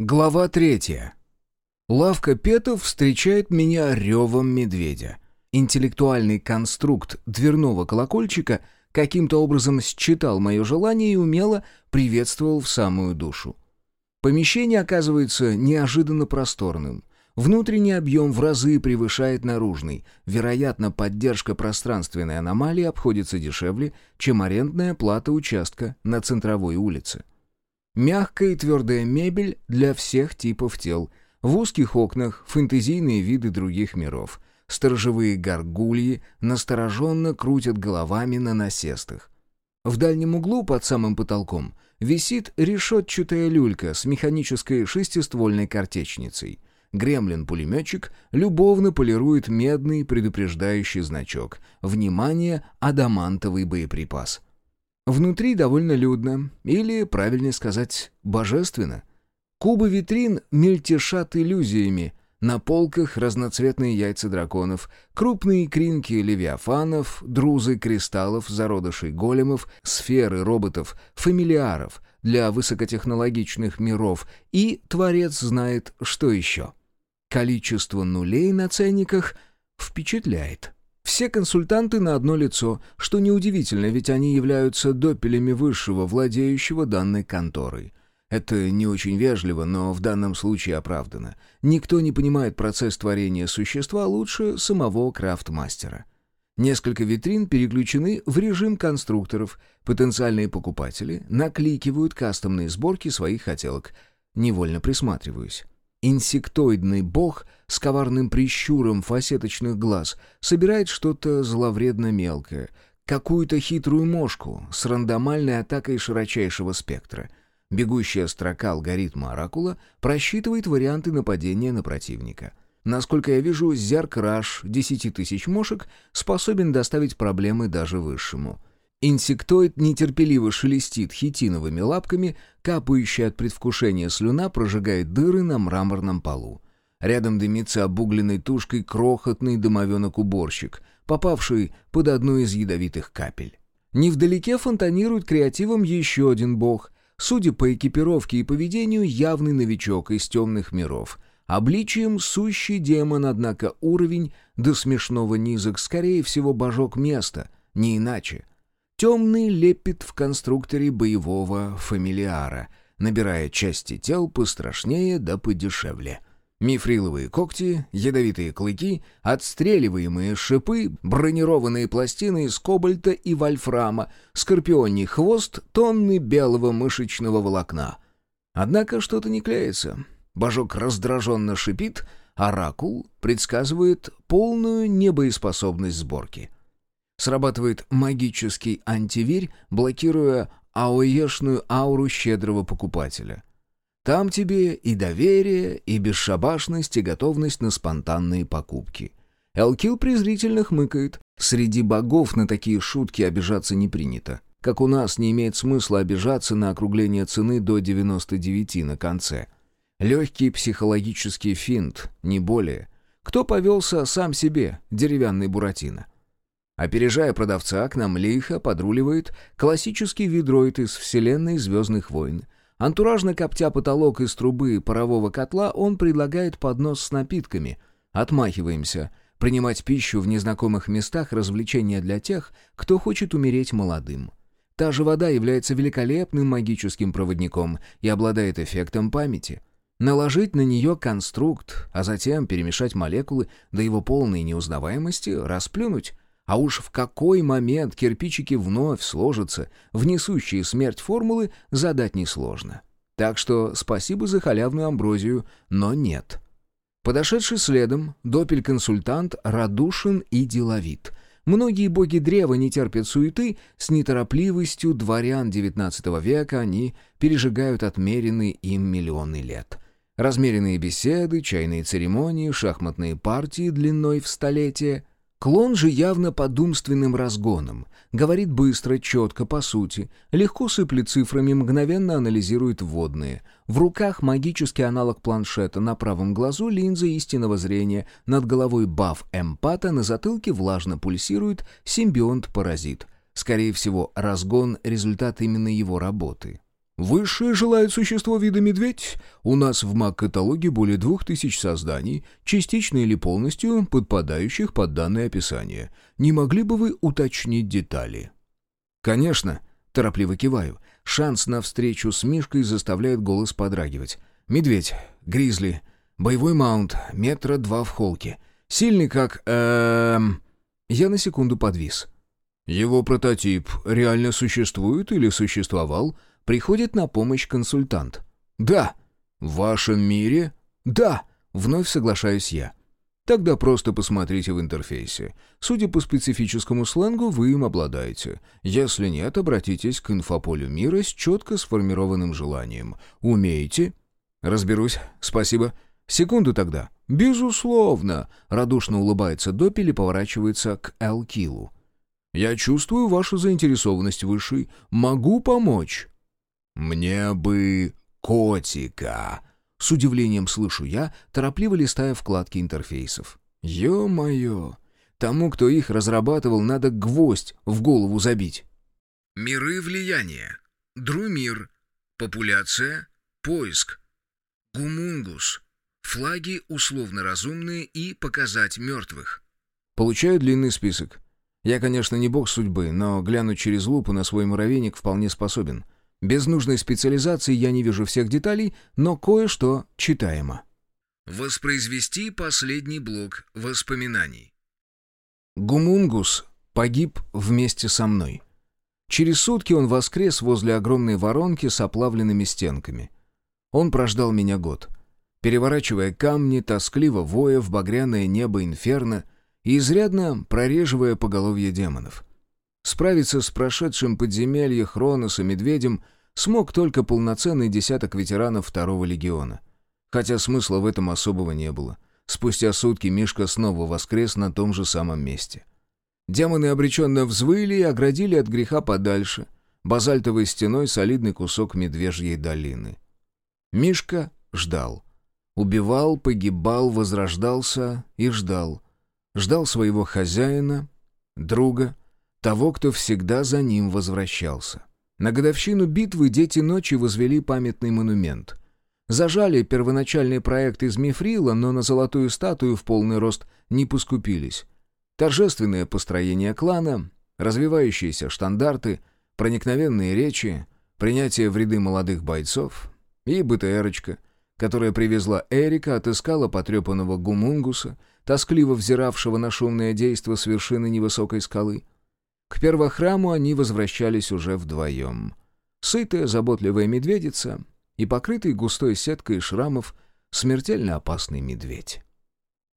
Глава третья. Лавка Петов встречает меня ревом медведя. Интеллектуальный конструкт дверного колокольчика каким-то образом считал мое желание и умело приветствовал в самую душу. Помещение оказывается неожиданно просторным. Внутренний объем в разы превышает наружный. Вероятно, поддержка пространственной аномалии обходится дешевле, чем арендная плата участка на центровой улице. Мягкая и твердая мебель для всех типов тел. В узких окнах фэнтезийные виды других миров. Сторожевые горгульи настороженно крутят головами на насестах. В дальнем углу, под самым потолком, висит решетчатая люлька с механической шестиствольной картечницей. Гремлин-пулеметчик любовно полирует медный предупреждающий значок. Внимание, адамантовый боеприпас. Внутри довольно людно, или, правильнее сказать, божественно. Кубы витрин мельтешат иллюзиями. На полках разноцветные яйца драконов, крупные кринки левиафанов, друзы кристаллов, зародышей големов, сферы роботов, фамилиаров для высокотехнологичных миров и Творец знает, что еще. Количество нулей на ценниках впечатляет. Все консультанты на одно лицо, что неудивительно, ведь они являются допелями высшего, владеющего данной конторой. Это не очень вежливо, но в данном случае оправдано. Никто не понимает процесс творения существа лучше самого крафтмастера. Несколько витрин переключены в режим конструкторов. Потенциальные покупатели накликивают кастомные сборки своих хотелок. Невольно присматриваюсь. Инсектоидный бог с коварным прищуром фасеточных глаз собирает что-то зловредно мелкое, какую-то хитрую мошку с рандомальной атакой широчайшего спектра. Бегущая строка алгоритма Оракула просчитывает варианты нападения на противника. Насколько я вижу, Зеркраш 10 тысяч мошек способен доставить проблемы даже высшему — Инсектоид нетерпеливо шелестит хитиновыми лапками, капающая от предвкушения слюна прожигает дыры на мраморном полу. Рядом дымится обугленной тушкой крохотный домовенок-уборщик, попавший под одну из ядовитых капель. Невдалеке фонтанирует креативом еще один бог, судя по экипировке и поведению, явный новичок из темных миров. Обличием сущий демон, однако уровень до смешного низок, скорее всего, божок места, не иначе — Темный лепит в конструкторе боевого фамилиара, набирая части тел пострашнее да подешевле. Мифриловые когти, ядовитые клыки, отстреливаемые шипы, бронированные пластины из кобальта и вольфрама, скорпионий хвост, тонны белого мышечного волокна. Однако что-то не клеится. Божок раздраженно шипит, оракул предсказывает полную небоеспособность сборки. Срабатывает магический антивирь, блокируя аоешную ауру щедрого покупателя. Там тебе и доверие, и бесшабашность, и готовность на спонтанные покупки. Элкил презрительно хмыкает. Среди богов на такие шутки обижаться не принято. Как у нас не имеет смысла обижаться на округление цены до 99 на конце. Легкий психологический финт, не более. Кто повелся сам себе, деревянный Буратино? Опережая продавца, к нам лихо подруливает классический видроид из вселенной «Звездных войн». Антуражно коптя потолок из трубы парового котла, он предлагает поднос с напитками. Отмахиваемся. Принимать пищу в незнакомых местах – развлечение для тех, кто хочет умереть молодым. Та же вода является великолепным магическим проводником и обладает эффектом памяти. Наложить на нее конструкт, а затем перемешать молекулы до его полной неузнаваемости, расплюнуть – а уж в какой момент кирпичики вновь сложатся в несущие смерть формулы, задать несложно. Так что спасибо за халявную амброзию, но нет. Подошедший следом, допель-консультант радушен и деловит. Многие боги древа не терпят суеты, с неторопливостью дворян XIX века они пережигают отмеренные им миллионы лет. Размеренные беседы, чайные церемонии, шахматные партии длиной в столетие — Клон же явно под умственным разгоном. Говорит быстро, четко, по сути. Легко сыплет цифрами, мгновенно анализирует вводные. В руках магический аналог планшета, на правом глазу линза истинного зрения, над головой баф эмпата, на затылке влажно пульсирует симбионт-паразит. Скорее всего, разгон — результат именно его работы. Высшее желает существо вида медведь. У нас в маг-каталоге более двух тысяч созданий, частично или полностью подпадающих под данное описание. Не могли бы вы уточнить детали? Конечно, торопливо киваю. Шанс на встречу с Мишкой заставляет голос подрагивать. Медведь, гризли, боевой маунт, метра два в холке. Сильный как... Эм... Я на секунду подвис. Его прототип реально существует или существовал? Приходит на помощь консультант. «Да». «В вашем мире?» «Да», — вновь соглашаюсь я. Тогда просто посмотрите в интерфейсе. Судя по специфическому сленгу, вы им обладаете. Если нет, обратитесь к инфополю мира с четко сформированным желанием. Умеете? Разберусь, спасибо. Секунду тогда. Безусловно. Радушно улыбается Допель и поворачивается к Элкилу. Я чувствую вашу заинтересованность высшей. Могу помочь. «Мне бы котика!» С удивлением слышу я, торопливо листая вкладки интерфейсов. «Ё-моё! Тому, кто их разрабатывал, надо гвоздь в голову забить!» Миры влияния. Друмир. Популяция. Поиск. Гумунгус. Флаги условно разумные и показать мертвых. Получаю длинный список. Я, конечно, не бог судьбы, но глянуть через лупу на свой муравейник вполне способен. Без нужной специализации я не вижу всех деталей, но кое-что читаемо. Воспроизвести последний блок воспоминаний. Гумунгус погиб вместе со мной. Через сутки он воскрес возле огромной воронки с оплавленными стенками. Он прождал меня год. Переворачивая камни, тоскливо воя в багряное небо инферно и изрядно прореживая поголовье демонов. Справиться с прошедшим подземелье Хроноса Медведем смог только полноценный десяток ветеранов второго легиона. Хотя смысла в этом особого не было. Спустя сутки Мишка снова воскрес на том же самом месте. Демоны обреченно взвыли и оградили от греха подальше, базальтовой стеной солидный кусок медвежьей долины. Мишка ждал. Убивал, погибал, возрождался и ждал. Ждал своего хозяина, друга, того, кто всегда за ним возвращался. На годовщину битвы дети ночи возвели памятный монумент. Зажали первоначальный проект из мифрила, но на золотую статую в полный рост не поскупились. Торжественное построение клана, развивающиеся штандарты, проникновенные речи, принятие в ряды молодых бойцов и БТРочка, которая привезла Эрика, отыскала потрепанного гумунгуса, тоскливо взиравшего на шумное действо с вершины невысокой скалы — к первохраму они возвращались уже вдвоем. Сытая, заботливая медведица и покрытый густой сеткой шрамов смертельно опасный медведь.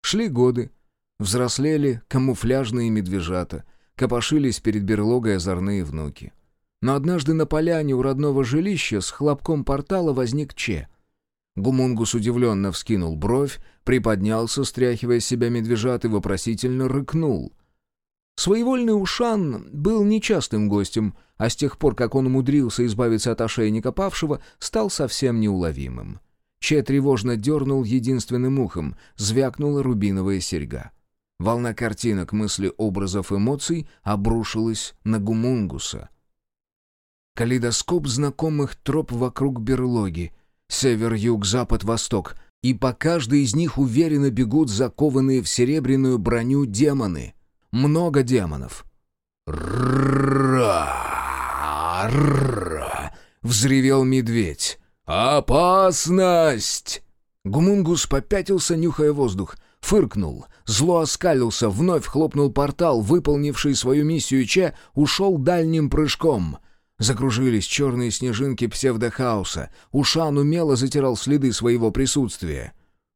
Шли годы, взрослели камуфляжные медвежата, копошились перед берлогой озорные внуки. Но однажды на поляне у родного жилища с хлопком портала возник Че. Гумунгус удивленно вскинул бровь, приподнялся, стряхивая себя медвежат и вопросительно рыкнул — Своевольный Ушан был нечастым гостем, а с тех пор, как он умудрился избавиться от ошейника павшего, стал совсем неуловимым. Че тревожно дернул единственным ухом, звякнула рубиновая серьга. Волна картинок, мысли, образов, эмоций обрушилась на Гумунгуса. Калейдоскоп знакомых троп вокруг берлоги. Север, юг, запад, восток. И по каждой из них уверенно бегут закованные в серебряную броню демоны — много демонов. «Ра-ра-ра!» — взревел медведь. «Опасность!» Гумунгус попятился, нюхая воздух. Фыркнул, зло оскалился, вновь хлопнул портал, выполнивший свою миссию Че, ушел дальним прыжком. Закружились черные снежинки псевдохаоса. Ушан умело затирал следы своего присутствия.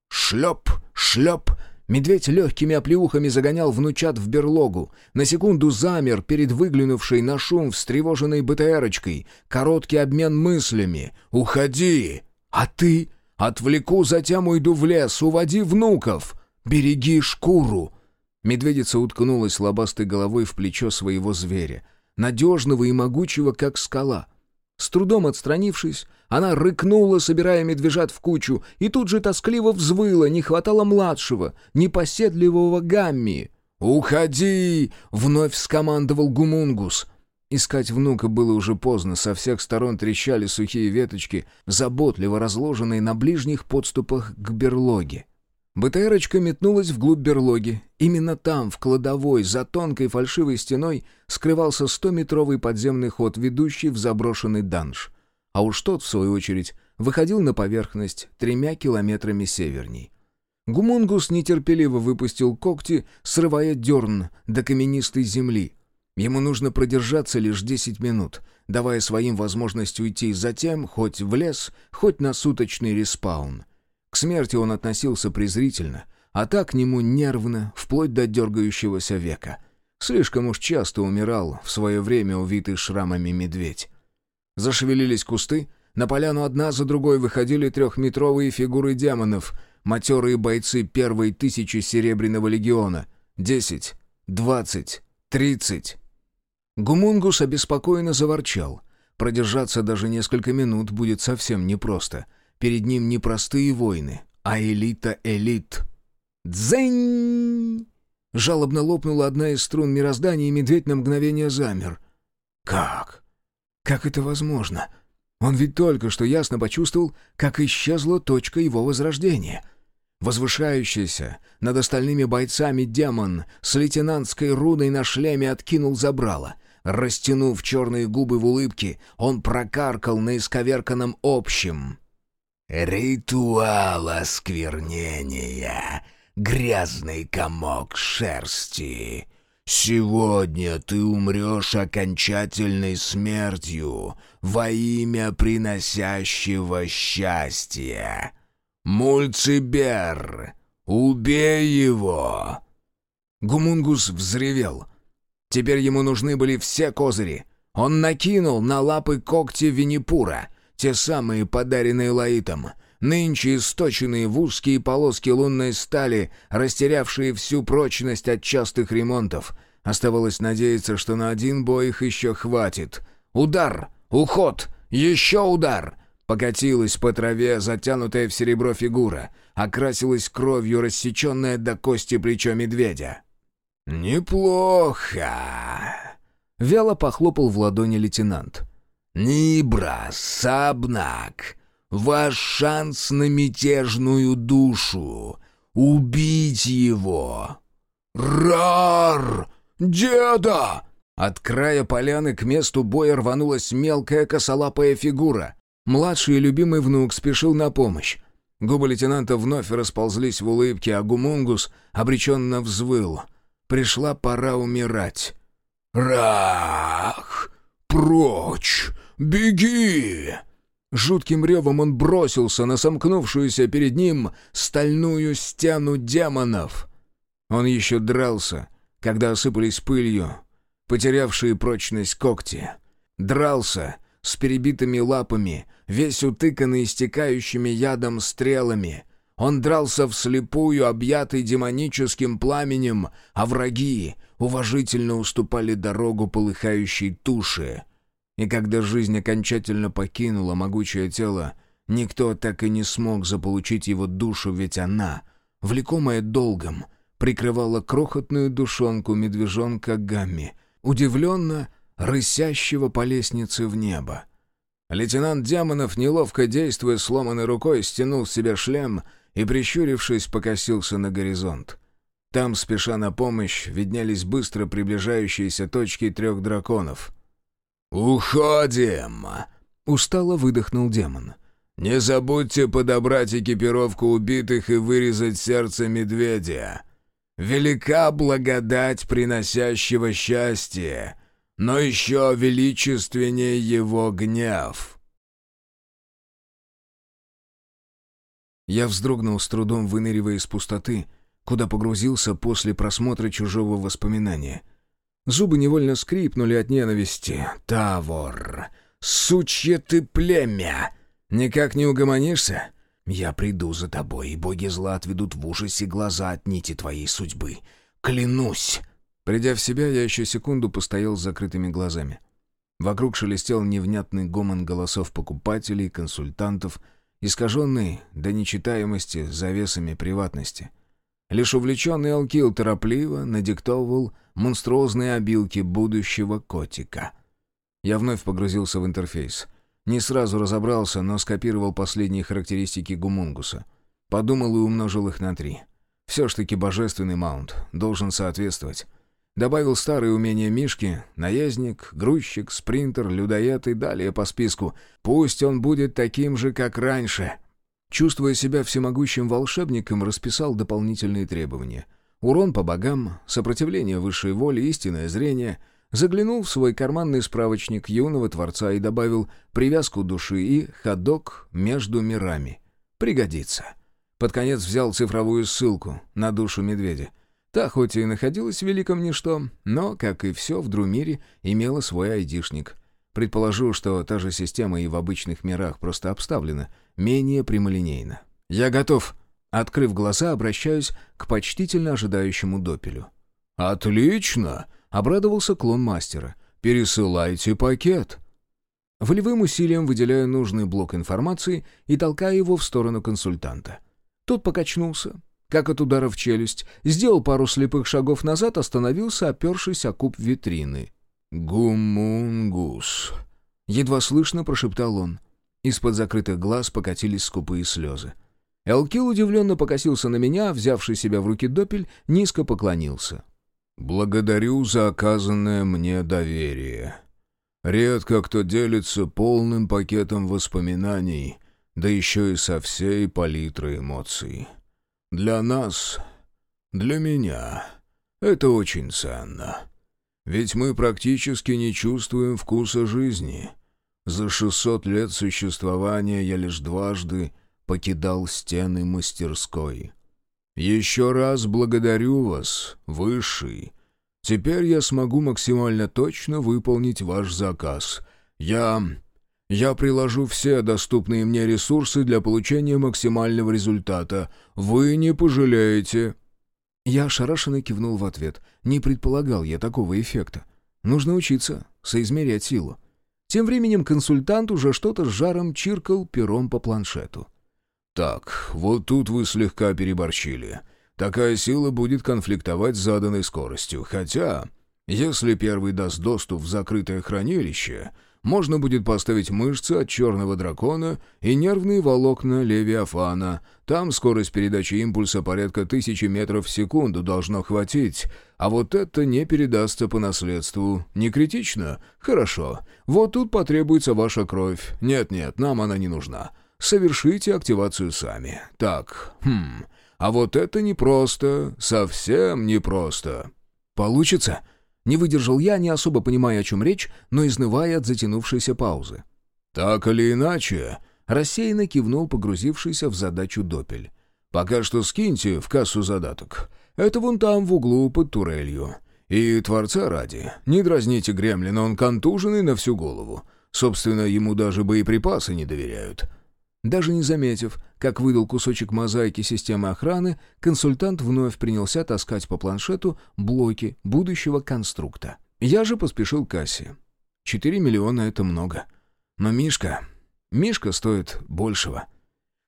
Шлеп, шлеп, Медведь легкими оплеухами загонял внучат в берлогу. На секунду замер перед выглянувшей на шум встревоженной БТРочкой. Короткий обмен мыслями. «Уходи!» «А ты?» «Отвлеку, затем уйду в лес. Уводи внуков!» «Береги шкуру!» Медведица уткнулась лобастой головой в плечо своего зверя. Надежного и могучего, как скала. С трудом отстранившись, она рыкнула, собирая медвежат в кучу, и тут же тоскливо взвыла, не хватало младшего, непоседливого Гамми. «Уходи!» — вновь скомандовал Гумунгус. Искать внука было уже поздно, со всех сторон трещали сухие веточки, заботливо разложенные на ближних подступах к берлоге. БТРочка метнулась вглубь берлоги. Именно там, в кладовой, за тонкой фальшивой стеной, скрывался стометровый подземный ход, ведущий в заброшенный данж. А уж тот, в свою очередь, выходил на поверхность тремя километрами северней. Гумунгус нетерпеливо выпустил когти, срывая дерн до каменистой земли — Ему нужно продержаться лишь 10 минут, давая своим возможность уйти затем хоть в лес, хоть на суточный респаун. К смерти он относился презрительно, а так к нему нервно, вплоть до дергающегося века. Слишком уж часто умирал в свое время увитый шрамами медведь. Зашевелились кусты, на поляну одна за другой выходили трехметровые фигуры демонов, матерые бойцы первой тысячи Серебряного легиона. Десять, двадцать, тридцать. Гумунгус обеспокоенно заворчал. Продержаться даже несколько минут будет совсем непросто. Перед ним не простые воины, а элита-элит. «Дзень!» Жалобно лопнула одна из струн мироздания, и медведь на мгновение замер. «Как? Как это возможно?» Он ведь только что ясно почувствовал, как исчезла точка его возрождения. Возвышающийся над остальными бойцами демон с лейтенантской руной на шлеме откинул забрало. Растянув черные губы в улыбке, он прокаркал на исковерканном общем. «Ритуал осквернения, грязный комок шерсти. Сегодня ты умрешь окончательной смертью во имя приносящего счастья. Мульцибер, убей его!» Гумунгус взревел — Теперь ему нужны были все козыри. Он накинул на лапы когти Виннипура, те самые подаренные Лаитом, нынче источенные в узкие полоски лунной стали, растерявшие всю прочность от частых ремонтов. Оставалось надеяться, что на один бой их еще хватит. Удар! Уход! Еще удар! Покатилась по траве затянутая в серебро фигура, окрасилась кровью рассеченная до кости плечо медведя. «Неплохо!» — вяло похлопал в ладони лейтенант. «Нибра, Сабнак, ваш шанс на мятежную душу. Убить его!» «Рар! Деда!» От края поляны к месту боя рванулась мелкая косолапая фигура. Младший и любимый внук спешил на помощь. Губы лейтенанта вновь расползлись в улыбке, а Гумунгус обреченно взвыл — Пришла пора умирать. «Рах! Прочь! Беги!» Жутким ревом он бросился на сомкнувшуюся перед ним стальную стену демонов. Он еще дрался, когда осыпались пылью, потерявшие прочность когти. Дрался с перебитыми лапами, весь утыканный истекающими ядом стрелами, он дрался вслепую, объятый демоническим пламенем, а враги уважительно уступали дорогу полыхающей туши. И когда жизнь окончательно покинула могучее тело, никто так и не смог заполучить его душу, ведь она, влекомая долгом, прикрывала крохотную душонку медвежонка Гамми, удивленно рысящего по лестнице в небо. Лейтенант Демонов, неловко действуя сломанной рукой, стянул с себя шлем — и, прищурившись, покосился на горизонт. Там, спеша на помощь, виднелись быстро приближающиеся точки трех драконов. «Уходим!» — устало выдохнул демон. «Не забудьте подобрать экипировку убитых и вырезать сердце медведя. Велика благодать приносящего счастье, но еще величественнее его гнев». Я вздрогнул с трудом, выныривая из пустоты, куда погрузился после просмотра чужого воспоминания. Зубы невольно скрипнули от ненависти. «Тавор! Сучье ты племя! Никак не угомонишься? Я приду за тобой, и боги зла отведут в ужасе глаза от нити твоей судьбы. Клянусь!» Придя в себя, я еще секунду постоял с закрытыми глазами. Вокруг шелестел невнятный гомон голосов покупателей, консультантов — искаженный до нечитаемости завесами приватности. Лишь увлеченный Алкил торопливо надиктовывал монструозные обилки будущего котика. Я вновь погрузился в интерфейс. Не сразу разобрался, но скопировал последние характеристики гумунгуса. Подумал и умножил их на три. Все ж таки божественный маунт, должен соответствовать. Добавил старые умения Мишки, наездник, грузчик, спринтер, людоед и далее по списку. Пусть он будет таким же, как раньше. Чувствуя себя всемогущим волшебником, расписал дополнительные требования. Урон по богам, сопротивление высшей воли, истинное зрение. Заглянул в свой карманный справочник юного творца и добавил привязку души и ходок между мирами. Пригодится. Под конец взял цифровую ссылку на душу медведя. Та хоть и находилась в великом ничто, но, как и все в Друмире, имела свой айдишник. Предположу, что та же система и в обычных мирах просто обставлена, менее прямолинейно. «Я готов!» Открыв глаза, обращаюсь к почтительно ожидающему допелю. «Отлично!» — обрадовался клон мастера. «Пересылайте пакет!» Волевым усилием выделяю нужный блок информации и толкаю его в сторону консультанта. Тот покачнулся, как от удара в челюсть, сделал пару слепых шагов назад, остановился, опершись о куб витрины. «Гумунгус», — едва слышно прошептал он. Из-под закрытых глаз покатились скупые слезы. Элкил удивленно покосился на меня, взявший себя в руки допель, низко поклонился. «Благодарю за оказанное мне доверие. Редко кто делится полным пакетом воспоминаний, да еще и со всей палитрой эмоций». Для нас, для меня, это очень ценно. Ведь мы практически не чувствуем вкуса жизни. За 600 лет существования я лишь дважды покидал стены мастерской. Еще раз благодарю вас, Высший. Теперь я смогу максимально точно выполнить ваш заказ. Я я приложу все доступные мне ресурсы для получения максимального результата. Вы не пожалеете». Я ошарашенно кивнул в ответ. Не предполагал я такого эффекта. Нужно учиться, соизмерять силу. Тем временем консультант уже что-то с жаром чиркал пером по планшету. «Так, вот тут вы слегка переборщили. Такая сила будет конфликтовать с заданной скоростью. Хотя, если первый даст доступ в закрытое хранилище, можно будет поставить мышцы от черного дракона и нервные волокна левиафана. Там скорость передачи импульса порядка тысячи метров в секунду должно хватить. А вот это не передастся по наследству. Не критично? Хорошо. Вот тут потребуется ваша кровь. Нет-нет, нам она не нужна. Совершите активацию сами. Так, хм... А вот это непросто, совсем непросто. «Получится?» Не выдержал я, не особо понимая, о чем речь, но изнывая от затянувшейся паузы. «Так или иначе», — рассеянно кивнул погрузившийся в задачу допель. «Пока что скиньте в кассу задаток. Это вон там, в углу, под турелью. И, Творца ради, не дразните Гремлина, он контуженный на всю голову. Собственно, ему даже боеприпасы не доверяют». Даже не заметив, как выдал кусочек мозаики системы охраны, консультант вновь принялся таскать по планшету блоки будущего конструкта. Я же поспешил к кассе. Четыре миллиона — это много. Но Мишка... Мишка стоит большего.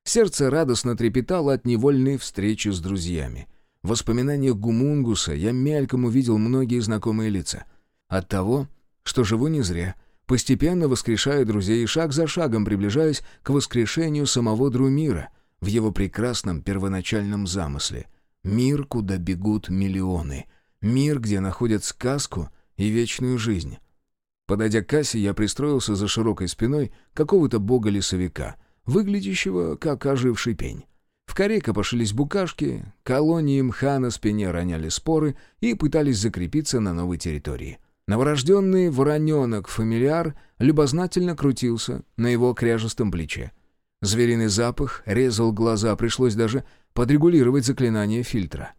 Сердце радостно трепетало от невольной встречи с друзьями. В воспоминаниях Гумунгуса я мельком увидел многие знакомые лица. От того, что живу не зря — постепенно воскрешая друзей и шаг за шагом приближаясь к воскрешению самого Друмира в его прекрасном первоначальном замысле. Мир, куда бегут миллионы. Мир, где находят сказку и вечную жизнь. Подойдя к кассе, я пристроился за широкой спиной какого-то бога-лесовика, выглядящего как оживший пень. В коре копошились букашки, колонии мха на спине роняли споры и пытались закрепиться на новой территории. Новорожденный вороненок-фамильяр любознательно крутился на его кряжестом плече. Звериный запах резал глаза, пришлось даже подрегулировать заклинание фильтра.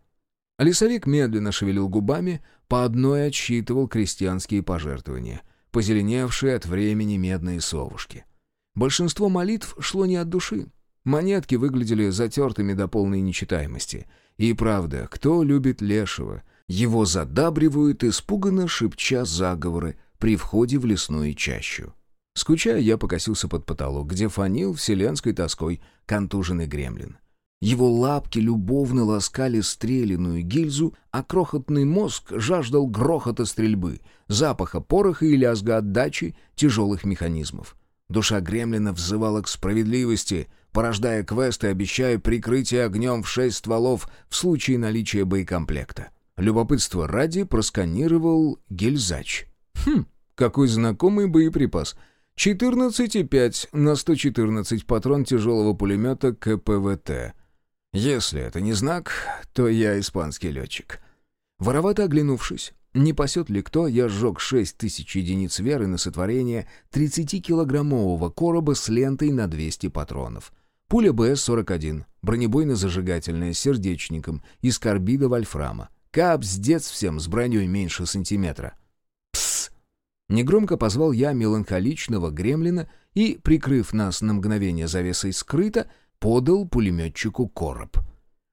Лесовик медленно шевелил губами, по одной отсчитывал крестьянские пожертвования, позеленевшие от времени медные совушки. Большинство молитв шло не от души. Монетки выглядели затертыми до полной нечитаемости. И правда, кто любит лешего — его задабривают, испуганно шепча заговоры при входе в лесную чащу. Скучая, я покосился под потолок, где фанил вселенской тоской контуженный гремлин. Его лапки любовно ласкали стреляную гильзу, а крохотный мозг жаждал грохота стрельбы, запаха пороха и лязга отдачи тяжелых механизмов. Душа гремлина взывала к справедливости, порождая квест и обещая прикрытие огнем в шесть стволов в случае наличия боекомплекта. Любопытство ради просканировал гильзач. Хм, какой знакомый боеприпас. 14,5 на 114 патрон тяжелого пулемета КПВТ. Если это не знак, то я испанский летчик. Воровато оглянувшись, не пасет ли кто, я сжег 6 тысяч единиц веры на сотворение 30-килограммового короба с лентой на 200 патронов. Пуля БС-41, бронебойно-зажигательная, с сердечником, из карбида вольфрама. Капсдец всем с броней меньше сантиметра. Пс! Негромко позвал я меланхоличного гремлина и, прикрыв нас на мгновение завесой скрыто, подал пулеметчику короб.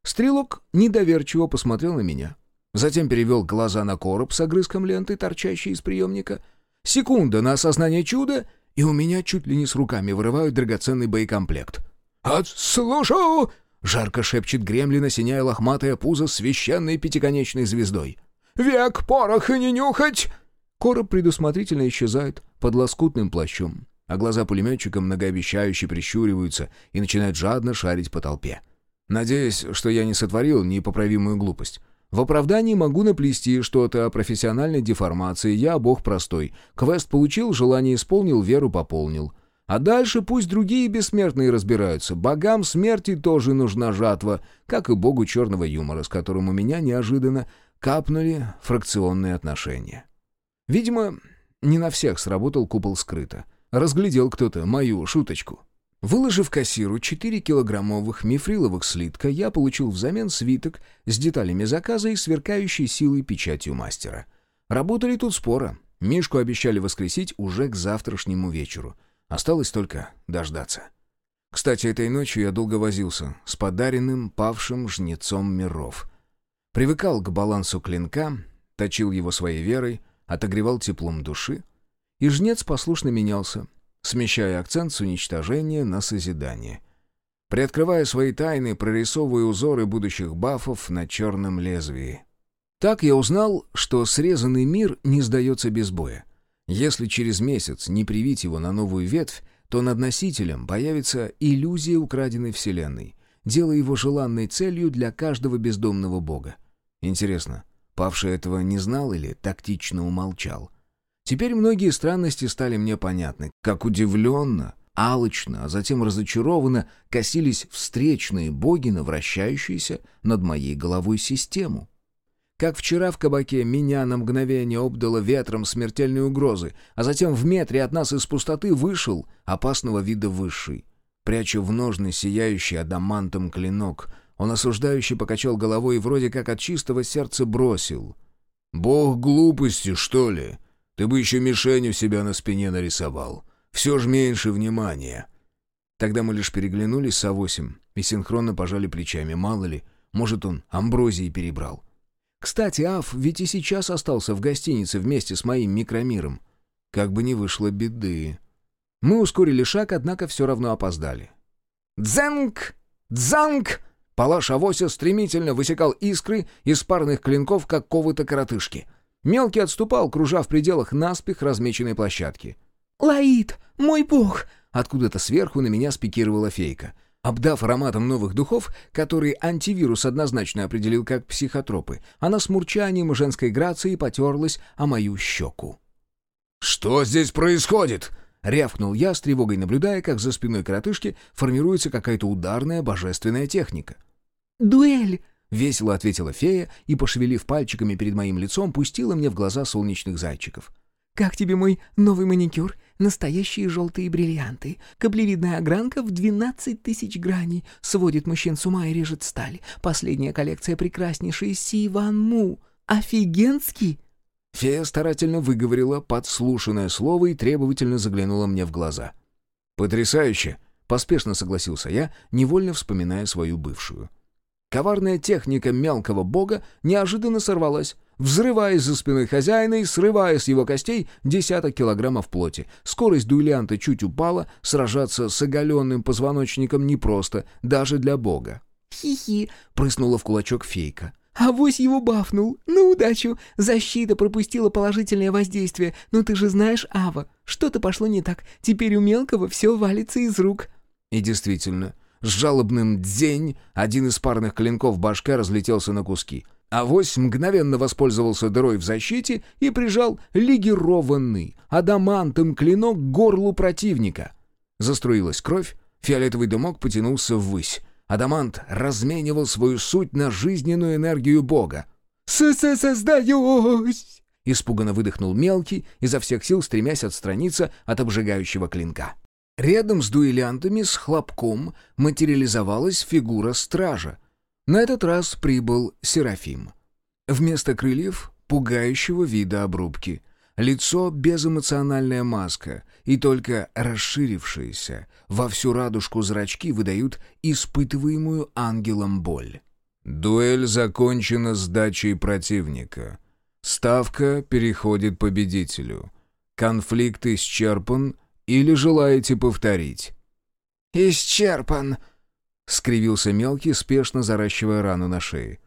Стрелок недоверчиво посмотрел на меня. Затем перевел глаза на короб с огрызком ленты, торчащей из приемника. Секунда на осознание чуда, и у меня чуть ли не с руками вырывают драгоценный боекомплект. «Отслушаю!» — жарко шепчет гремлина, синяя лохматая пузо священной пятиконечной звездой. «Век порох и не нюхать!» Короб предусмотрительно исчезает под лоскутным плащом а глаза пулеметчика многообещающе прищуриваются и начинают жадно шарить по толпе. Надеюсь, что я не сотворил непоправимую глупость. В оправдании могу наплести что-то о профессиональной деформации, я бог простой. Квест получил, желание исполнил, веру пополнил. А дальше пусть другие бессмертные разбираются. Богам смерти тоже нужна жатва, как и богу черного юмора, с которым у меня неожиданно капнули фракционные отношения. Видимо, не на всех сработал купол скрыто. Разглядел кто-то мою шуточку. Выложив кассиру 4 килограммовых мифриловых слитка, я получил взамен свиток с деталями заказа и сверкающей силой печатью мастера. Работали тут споро. Мишку обещали воскресить уже к завтрашнему вечеру. Осталось только дождаться. Кстати, этой ночью я долго возился с подаренным павшим жнецом миров. Привыкал к балансу клинка, точил его своей верой, отогревал теплом души, и жнец послушно менялся, смещая акцент с уничтожения на созидание. Приоткрывая свои тайны, прорисовывая узоры будущих бафов на черном лезвии. Так я узнал, что срезанный мир не сдается без боя. Если через месяц не привить его на новую ветвь, то над носителем появится иллюзия украденной вселенной, делая его желанной целью для каждого бездомного бога. Интересно, павший этого не знал или тактично умолчал? Теперь многие странности стали мне понятны. Как удивленно, алчно, а затем разочарованно косились встречные боги на вращающуюся над моей головой систему. Как вчера в кабаке меня на мгновение обдало ветром смертельной угрозы, а затем в метре от нас из пустоты вышел опасного вида высший. Пряча в ножны сияющий адамантом клинок, он осуждающе покачал головой и вроде как от чистого сердца бросил. «Бог глупости, что ли? Ты бы еще мишень у себя на спине нарисовал. Все ж меньше внимания». Тогда мы лишь переглянулись с А8 и синхронно пожали плечами. Мало ли, может, он амброзии перебрал. Кстати, Аф ведь и сейчас остался в гостинице вместе с моим микромиром. Как бы ни вышло беды. Мы ускорили шаг, однако все равно опоздали. «Дзэнг! Дзанг!» Палаш Авося стремительно высекал искры из парных клинков какого-то коротышки — Мелкий отступал, кружа в пределах наспех размеченной площадки. «Лаид, мой бог!» Откуда-то сверху на меня спикировала фейка. Обдав ароматом новых духов, которые антивирус однозначно определил как психотропы, она с мурчанием и женской грацией потерлась о мою щеку. «Что здесь происходит?» — рявкнул я, с тревогой наблюдая, как за спиной коротышки формируется какая-то ударная божественная техника. «Дуэль!» — весело ответила фея и, пошевелив пальчиками перед моим лицом, пустила мне в глаза солнечных зайчиков. «Как тебе мой новый маникюр? Настоящие желтые бриллианты. Каплевидная огранка в 12 тысяч граней. Сводит мужчин с ума и режет сталь. Последняя коллекция прекраснейшей Си Ван Му. Офигенский!» Фея старательно выговорила подслушанное слово и требовательно заглянула мне в глаза. «Потрясающе!» — поспешно согласился я, невольно вспоминая свою бывшую. Коварная техника мелкого бога неожиданно сорвалась, взрываясь за спиной хозяина и срывая с его костей десяток килограммов плоти. Скорость дуэлянта чуть упала, сражаться с оголенным позвоночником непросто, даже для бога. Хи-хи, прыснула в кулачок фейка. Авось его бафнул. Ну, удачу. Защита пропустила положительное воздействие. Но ты же знаешь, Ава, что-то пошло не так. Теперь у мелкого все валится из рук. И действительно, с жалобным «дзень» один из парных клинков башка разлетелся на куски. Авось мгновенно воспользовался дырой в защите и прижал легированный адамантом клинок к горлу противника. Заструилась кровь, фиолетовый дымок потянулся ввысь. Адамант разменивал свою суть на жизненную энергию бога. «С-с-создаюсь!» — испуганно выдохнул мелкий, изо всех сил стремясь отстраниться от обжигающего клинка. Рядом с дуэлянтами с хлопком материализовалась фигура стража. На этот раз прибыл Серафим. Вместо крыльев — пугающего вида обрубки. Лицо — безэмоциональная маска, и только расширившиеся во всю радужку зрачки выдают испытываемую ангелом боль. Дуэль закончена сдачей противника. Ставка переходит победителю. Конфликт исчерпан или желаете повторить? «Исчерпан!» — скривился мелкий, спешно заращивая рану на шее.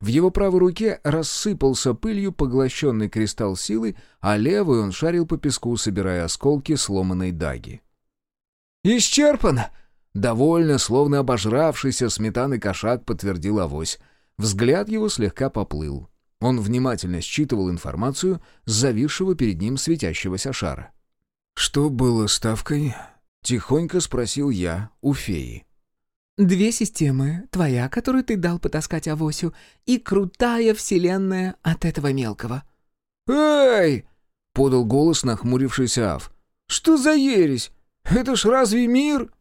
В его правой руке рассыпался пылью поглощенный кристалл силы, а левый он шарил по песку, собирая осколки сломанной даги. «Исчерпано!» Довольно, словно обожравшийся сметаны кошак, подтвердил авось. Взгляд его слегка поплыл. Он внимательно считывал информацию с зависшего перед ним светящегося шара. «Что было ставкой?» — тихонько спросил я у феи. Две системы, твоя, которую ты дал потаскать Авосю, и крутая вселенная от этого мелкого». «Эй!» — подал голос нахмурившийся Ав. «Что за ересь? Это ж разве мир?»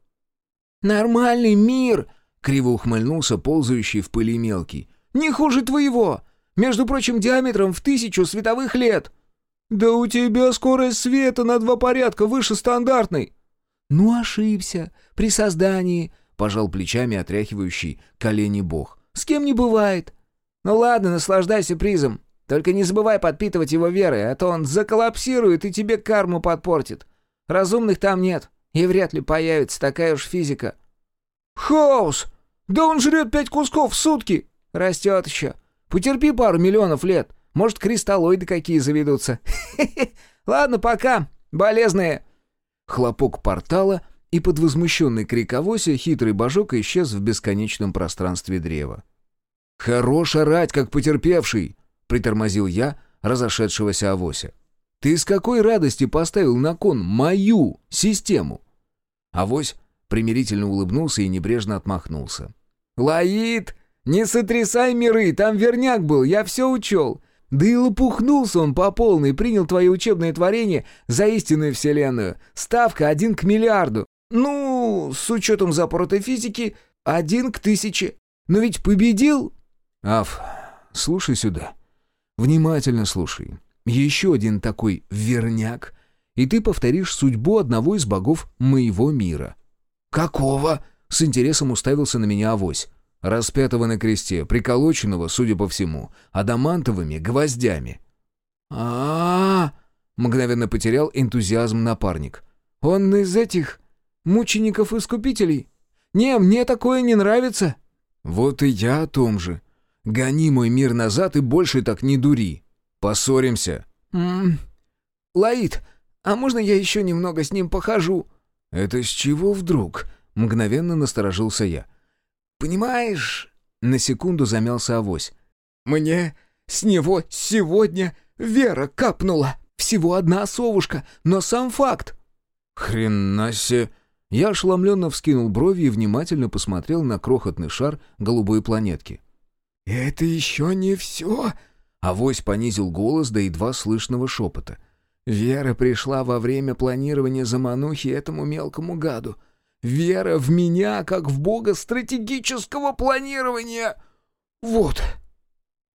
«Нормальный мир!» — криво ухмыльнулся ползающий в пыли мелкий. «Не хуже твоего! Между прочим, диаметром в тысячу световых лет!» «Да у тебя скорость света на два порядка выше стандартной!» «Ну, ошибся. При создании пожал плечами отряхивающий колени бог. «С кем не бывает. Ну ладно, наслаждайся призом. Только не забывай подпитывать его верой, а то он заколлапсирует и тебе карму подпортит. Разумных там нет, и вряд ли появится такая уж физика». «Хаос! Да он жрет пять кусков в сутки!» «Растет еще. Потерпи пару миллионов лет. Может, кристаллоиды какие заведутся. Ладно, пока, болезные». Хлопок портала — и под возмущенный крик авося хитрый божок исчез в бесконечном пространстве древа. «Хорош орать, как потерпевший!» — притормозил я разошедшегося авося. «Ты с какой радости поставил на кон мою систему?» Авось примирительно улыбнулся и небрежно отмахнулся. «Лаид, не сотрясай миры, там верняк был, я все учел. Да и лопухнулся он по полной, принял твои учебные творения за истинную вселенную. Ставка один к миллиарду. Ну, с учетом запоротой физики, один к тысяче. Но ведь победил...» «Аф, слушай сюда. Внимательно слушай. Еще один такой верняк, и ты повторишь судьбу одного из богов моего мира». «Какого?» — с интересом уставился на меня авось. Распятого на кресте, приколоченного, судя по всему, адамантовыми гвоздями. а, -а, -а мгновенно потерял энтузиазм напарник. «Он из этих мучеников-искупителей. Не, мне такое не нравится». «Вот и я о том же. Гони мой мир назад и больше так не дури. Поссоримся». «М -м, Лаид, а можно я еще немного с ним похожу?» «Это с чего вдруг?» — мгновенно насторожился я. «Понимаешь...» — на секунду замялся авось. «Мне с него сегодня Вера капнула. Всего одна совушка, но сам факт». «Хрена себе!» Я ошеломленно вскинул брови и внимательно посмотрел на крохотный шар голубой планетки. «Это еще не все!» Авось понизил голос до едва слышного шепота. «Вера пришла во время планирования заманухи этому мелкому гаду. Вера в меня, как в бога стратегического планирования! Вот!»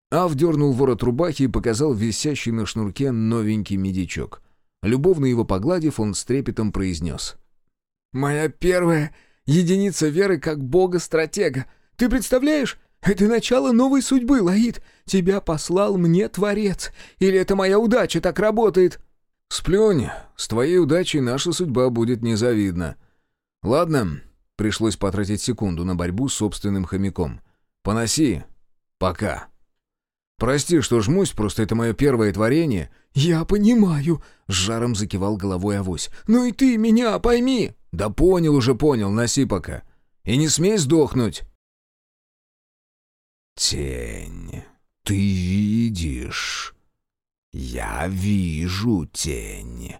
Ав дернул ворот рубахи и показал висящий на шнурке новенький медичок. Любовно его погладив, он с трепетом произнес. Моя первая единица веры как бога-стратега. Ты представляешь? Это начало новой судьбы, Лаид. Тебя послал мне Творец. Или это моя удача так работает?» «Сплюнь. С твоей удачей наша судьба будет незавидна. Ладно, Пришлось потратить секунду на борьбу с собственным хомяком. «Поноси. Пока». «Прости, что жмусь, просто это мое первое творение». «Я понимаю», — с жаром закивал головой авось. «Ну и ты меня пойми». «Да понял уже, понял, носи пока. И не смей сдохнуть». «Тень, ты видишь?» «Я вижу тень.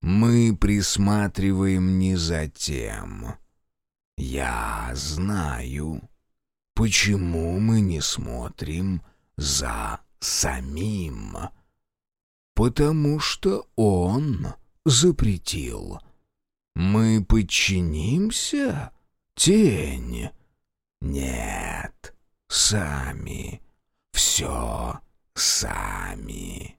Мы присматриваем не за тем. Я знаю, почему мы не смотрим за самим. Потому что он запретил. Мы подчинимся, тень? Нет, сами. Все сами.